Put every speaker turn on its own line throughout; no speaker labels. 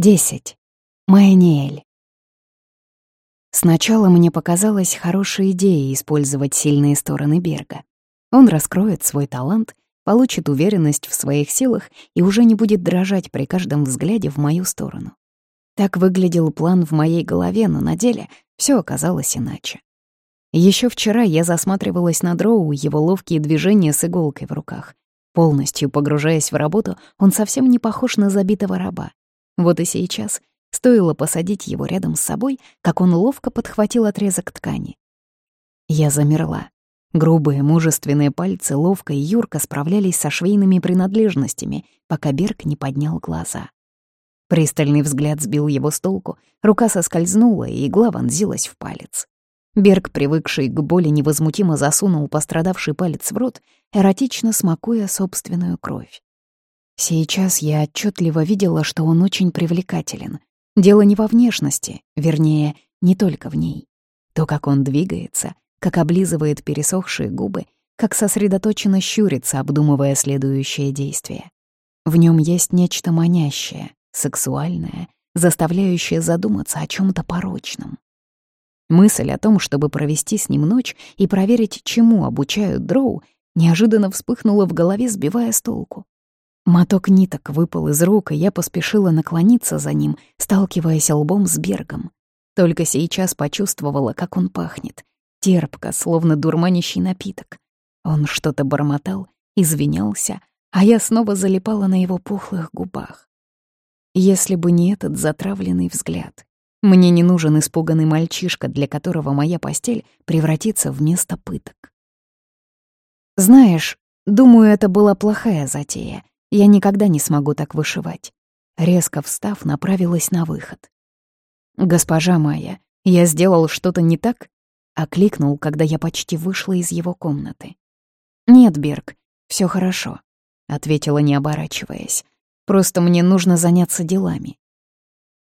10. Майаниэль. Сначала мне показалась хорошей идеей использовать сильные стороны Берга. Он раскроет свой талант, получит уверенность в своих силах и уже не будет дрожать при каждом взгляде в мою сторону. Так выглядел план в моей голове, но на деле все оказалось иначе. Еще вчера я засматривалась на Дроу его ловкие движения с иголкой в руках. Полностью погружаясь в работу, он совсем не похож на забитого раба. Вот и сейчас стоило посадить его рядом с собой, как он ловко подхватил отрезок ткани. Я замерла. Грубые, мужественные пальцы ловко и юрко справлялись со швейными принадлежностями, пока Берг не поднял глаза. Пристальный взгляд сбил его с толку, рука соскользнула, и игла вонзилась в палец. Берг, привыкший к боли, невозмутимо засунул пострадавший палец в рот, эротично смакуя собственную кровь. Сейчас я отчетливо видела, что он очень привлекателен. Дело не во внешности, вернее, не только в ней. То, как он двигается, как облизывает пересохшие губы, как сосредоточенно щурится, обдумывая следующее действие. В нем есть нечто манящее, сексуальное, заставляющее задуматься о чем то порочном. Мысль о том, чтобы провести с ним ночь и проверить, чему обучают дроу, неожиданно вспыхнула в голове, сбивая с толку. Моток ниток выпал из рук, и я поспешила наклониться за ним, сталкиваясь лбом с Бергом. Только сейчас почувствовала, как он пахнет. Терпко, словно дурманящий напиток. Он что-то бормотал, извинялся, а я снова залипала на его пухлых губах. Если бы не этот затравленный взгляд. Мне не нужен испуганный мальчишка, для которого моя постель превратится в место пыток. Знаешь, думаю, это была плохая затея. Я никогда не смогу так вышивать. Резко встав, направилась на выход. «Госпожа моя, я сделал что-то не так?» — окликнул, когда я почти вышла из его комнаты. «Нет, Берг, все хорошо», — ответила, не оборачиваясь. «Просто мне нужно заняться делами».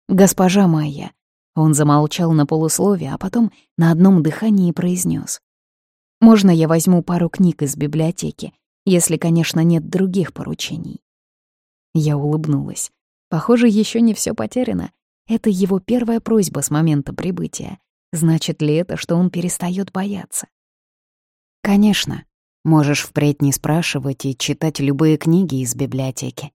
«Госпожа моя», — он замолчал на полуслове, а потом на одном дыхании произнес: «Можно я возьму пару книг из библиотеки? если, конечно, нет других поручений. Я улыбнулась. Похоже, еще не все потеряно. Это его первая просьба с момента прибытия. Значит ли это, что он перестает бояться? Конечно. Можешь впредь не спрашивать и читать любые книги из библиотеки.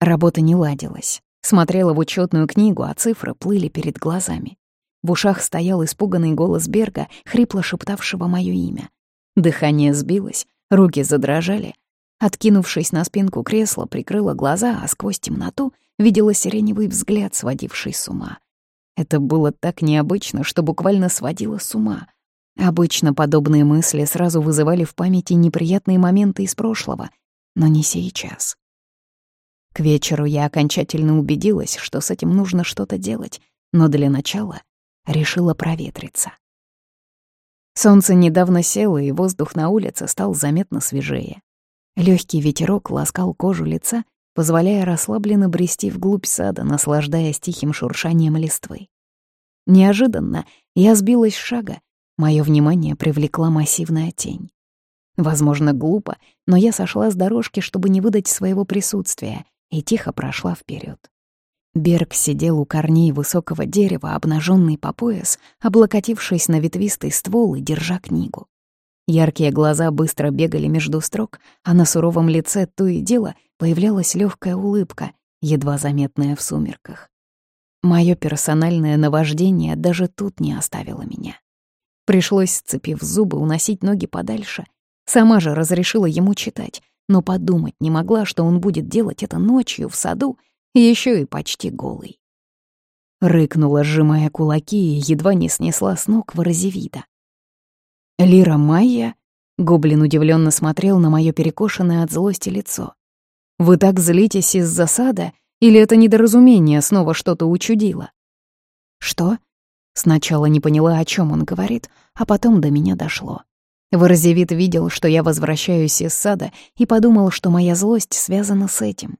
Работа не ладилась. Смотрела в учетную книгу, а цифры плыли перед глазами. В ушах стоял испуганный голос Берга, хрипло шептавшего мое имя. Дыхание сбилось, Руки задрожали. Откинувшись на спинку кресла, прикрыла глаза, а сквозь темноту видела сиреневый взгляд, сводивший с ума. Это было так необычно, что буквально сводило с ума. Обычно подобные мысли сразу вызывали в памяти неприятные моменты из прошлого, но не сейчас. К вечеру я окончательно убедилась, что с этим нужно что-то делать, но для начала решила проветриться. Солнце недавно село, и воздух на улице стал заметно свежее. Легкий ветерок ласкал кожу лица, позволяя расслабленно брести вглубь сада, наслаждаясь тихим шуршанием листвы. Неожиданно я сбилась с шага, мое внимание привлекла массивная тень. Возможно, глупо, но я сошла с дорожки, чтобы не выдать своего присутствия, и тихо прошла вперед. Берг сидел у корней высокого дерева, обнаженный по пояс, облокотившись на ветвистый ствол и держа книгу. Яркие глаза быстро бегали между строк, а на суровом лице то и дело появлялась легкая улыбка, едва заметная в сумерках. Мое персональное наваждение даже тут не оставило меня. Пришлось, сцепив зубы, уносить ноги подальше. Сама же разрешила ему читать, но подумать не могла, что он будет делать это ночью в саду, еще и почти голый. Рыкнула, сжимая кулаки, и едва не снесла с ног Ворозевида. «Лира Майя?» — гоблин удивленно смотрел на мое перекошенное от злости лицо. «Вы так злитесь из засада, или это недоразумение снова что-то учудило?» «Что?» Сначала не поняла, о чем он говорит, а потом до меня дошло. Ворозевид видел, что я возвращаюсь из сада, и подумал, что моя злость связана с этим.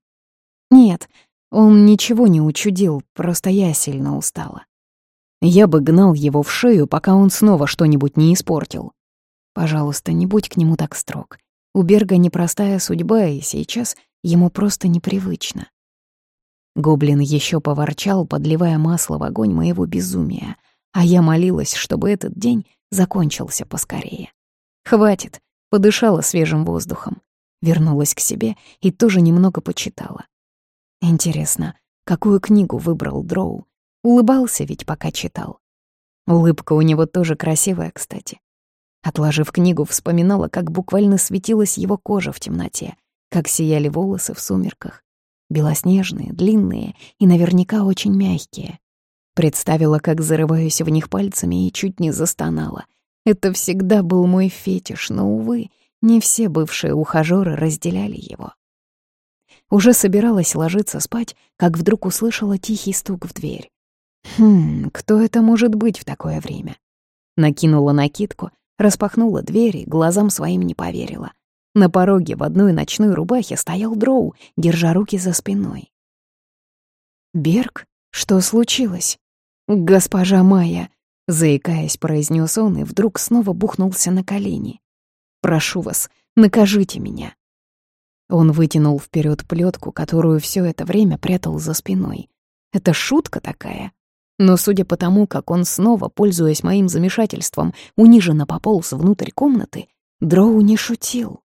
«Нет, он ничего не учудил, просто я сильно устала. Я бы гнал его в шею, пока он снова что-нибудь не испортил. Пожалуйста, не будь к нему так строг. У Берга непростая судьба, и сейчас ему просто непривычно. Гоблин еще поворчал, подливая масло в огонь моего безумия, а я молилась, чтобы этот день закончился поскорее. Хватит, подышала свежим воздухом, вернулась к себе и тоже немного почитала. Интересно, какую книгу выбрал Дроу? Улыбался ведь, пока читал. Улыбка у него тоже красивая, кстати. Отложив книгу, вспоминала, как буквально светилась его кожа в темноте, как сияли волосы в сумерках. Белоснежные, длинные и наверняка очень мягкие. Представила, как зарываюсь в них пальцами и чуть не застонала. Это всегда был мой фетиш, но, увы, не все бывшие ухажёры разделяли его. Уже собиралась ложиться спать, как вдруг услышала тихий стук в дверь. Хм, кто это может быть в такое время? Накинула накидку, распахнула дверь и глазам своим не поверила. На пороге в одной ночной рубахе стоял Дроу, держа руки за спиной. «Берг, что случилось?» «Госпожа Майя», — заикаясь, произнес он и вдруг снова бухнулся на колени. «Прошу вас, накажите меня». Он вытянул вперед плетку, которую все это время прятал за спиной. Это шутка такая. Но судя по тому, как он снова, пользуясь моим замешательством, униженно пополз внутрь комнаты, Дроу не шутил.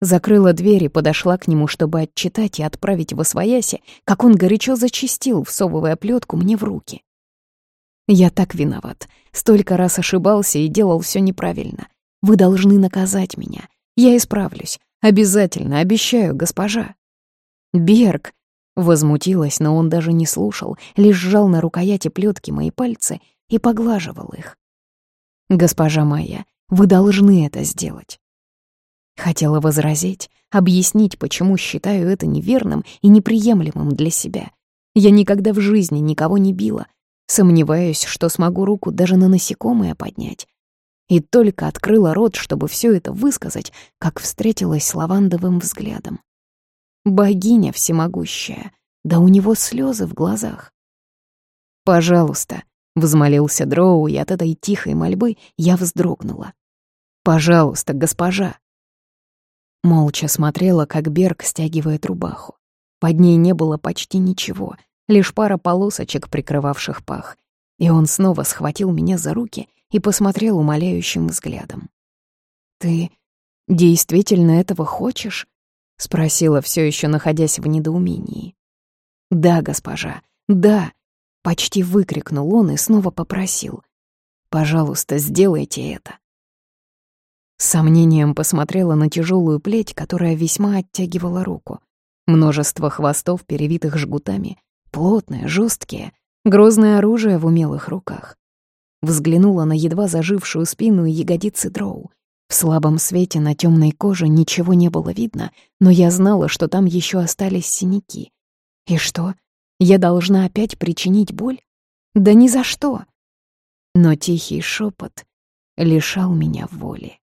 Закрыла дверь и подошла к нему, чтобы отчитать и отправить в освояси, как он горячо зачистил, всовывая плетку мне в руки. Я так виноват. Столько раз ошибался и делал все неправильно. Вы должны наказать меня. Я исправлюсь. Обязательно, обещаю, госпожа. Берг, возмутилась, но он даже не слушал, лишь сжал на рукояти плетки мои пальцы и поглаживал их. Госпожа моя, вы должны это сделать. Хотела возразить, объяснить, почему считаю это неверным и неприемлемым для себя. Я никогда в жизни никого не била. Сомневаюсь, что смогу руку даже на насекомое поднять. И только открыла рот, чтобы все это высказать, как встретилась с лавандовым взглядом. Богиня всемогущая, да у него слезы в глазах. «Пожалуйста», — взмолился Дроу, и от этой тихой мольбы я вздрогнула. «Пожалуйста, госпожа». Молча смотрела, как Берг стягивает рубаху. Под ней не было почти ничего, лишь пара полосочек, прикрывавших пах. И он снова схватил меня за руки и посмотрел умоляющим взглядом. «Ты действительно этого хочешь?» — спросила, все еще находясь в недоумении. «Да, госпожа, да!» — почти выкрикнул он и снова попросил. «Пожалуйста, сделайте это». С сомнением посмотрела на тяжелую плеть, которая весьма оттягивала руку. Множество хвостов, перевитых жгутами, плотные, жесткие, грозное оружие в умелых руках. Взглянула на едва зажившую спину и ягодицы дроу. В слабом свете на темной коже ничего не было видно, но я знала, что там еще остались синяки. И что, я должна опять причинить боль? Да ни за что. Но тихий шепот лишал меня воли.